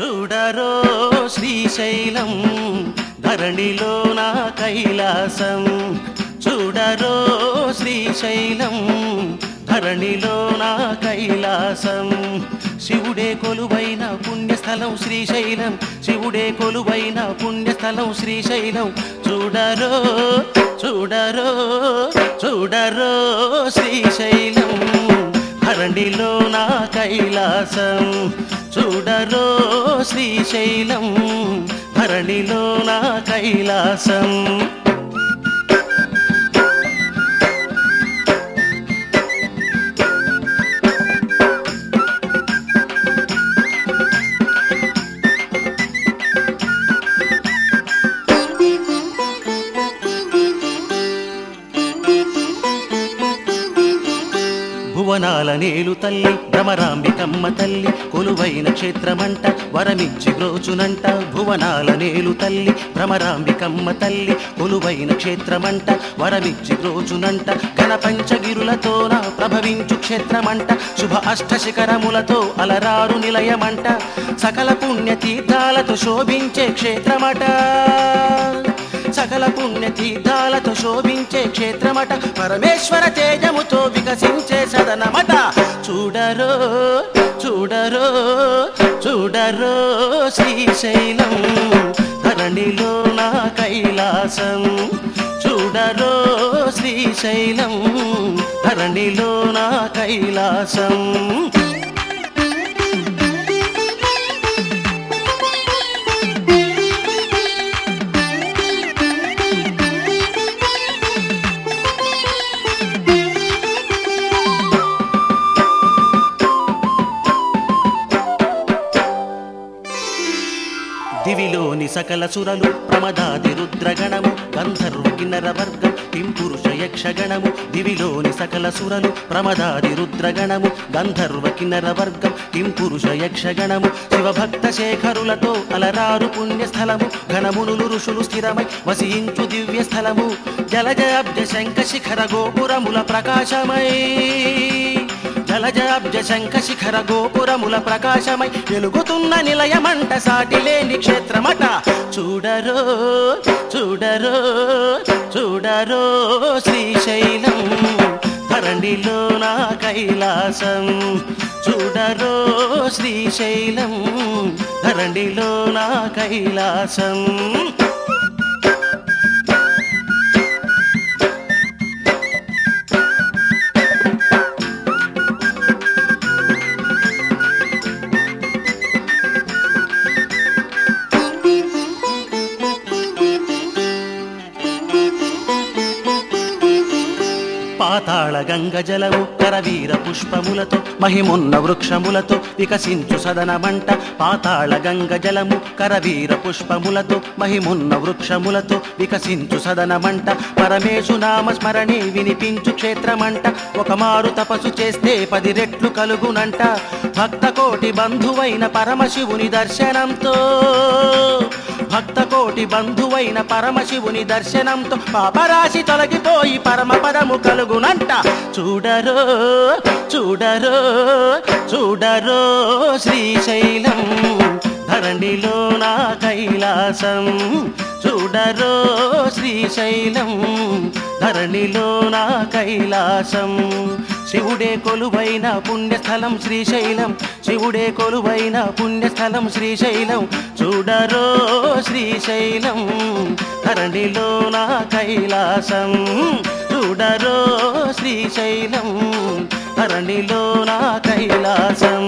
చూడరో శ్రీశైలం ధరణిలో నా కైలాసం. చూడరో శ్రీశైలం ధరణిలో నా కైలాసం. శివుడే కొలువైన పుణ్యస్థలం శ్రీశైలం శివుడే కొలువైన పుణ్యస్థలం శ్రీశైలం. చూడరో చూడరో చూడరో శ్రీశైలం ధరణిలో నా కైలాసం. చూడరో శ్రీశైలం ధరణిలో నా కైలాసం. భువనాల నేలు తల్లి భ్రమరాంబికమ్మ తల్లి కొలువైన క్షేత్రమంట వరమిచ్చి గ్రోచునంట భువనాల నేలు తల్లి భ్రమరాంబికమ్మ తల్లి కొలువైన క్షేత్రమంట వరమిచ్చి గ్రోచునంట ఘన పంచగిరులతోన ప్రభవించు క్షేత్రమంట శుభ అష్ట శిఖరములతో అలరారు నిలయమంట సకల పుణ్య తీర్థాలతో శోభించే క్షేత్రమట. సకల పుణ్య తీర్థాలతో శోభించే క్షేత్రమట పరమేశ్వర తేజముతో వికసించ చూడరో చూడరో చూడరో శ్రీశైలం. ధరణిలో నా కైలాసం. చూడరో శ్రీశైలం. ధరణిలో నా కైలాసం. సకల సురలు ప్రమదాది రుద్రగణము గంధర్వ కిన్నర వర్గం పింపురుష యక్షగణము దివిలోని సకల సురలు ప్రమదాది రుద్రగణము గంధర్వ కిన్నర వర్గం పింపురుష యక్షగణము శివభక్త శేఖరులతో అలరారు పుణ్యస్థలము ఘనమునులు ఋషులు స్థిరమై వసించు దివ్య స్థలము జలజాబ్జ శంఖ శిఖర గోపురముల ప్రకాశమై. జలజాబ్జ శంఖ శిఖర గోపురముల ప్రకాశమై వెలుగుతున్న నిలయమంట సాటిలేని క్షేత్రమట. చూడరో చూడరో చూడరో శ్రీశైలం ధరణిలో నా కైలాసం. చూడరో శ్రీశైలం ధరణిలో నా కైలాసం. పాతాళ గంగ జలము కరవీర పుష్పములతో మహిమున్న వృక్షములతో వికసించు సదనమంట పాతాళ గంగ జలము కరవీర పుష్పములతో మహిమున్న వృక్షములతో వికసించు సదనమంట పరమేశు నామ స్మరణి వినిపించు క్షేత్రమంట. ఒక మారు తపస్సు చేస్తే పది రెట్లు కలుగునంట. భక్త కోటి బంధువైన పరమశివుని దర్శనంతో భక్త కోటి బంధువైన పరమశివుని దర్శనంతో పాపరాశి తొలగిపోయి పరమ పదము కలుగునంట. చూడరో చూడరో చూడరో శ్రీశైలం ధరణిలో నా కైలాసం. చూడరో శ్రీశైలం ధరణిలో నా కైలాసం. శివుడే కొలువైన పుణ్యస్థలం శ్రీశైలం శివుడే కొలువైన పుణ్యస్థలం శ్రీశైలం. చూడరో శ్రీశైలం ధరణిలో నా కైలాసం. చూడరో శ్రీశైలం ధరణిలో నా కైలాసం.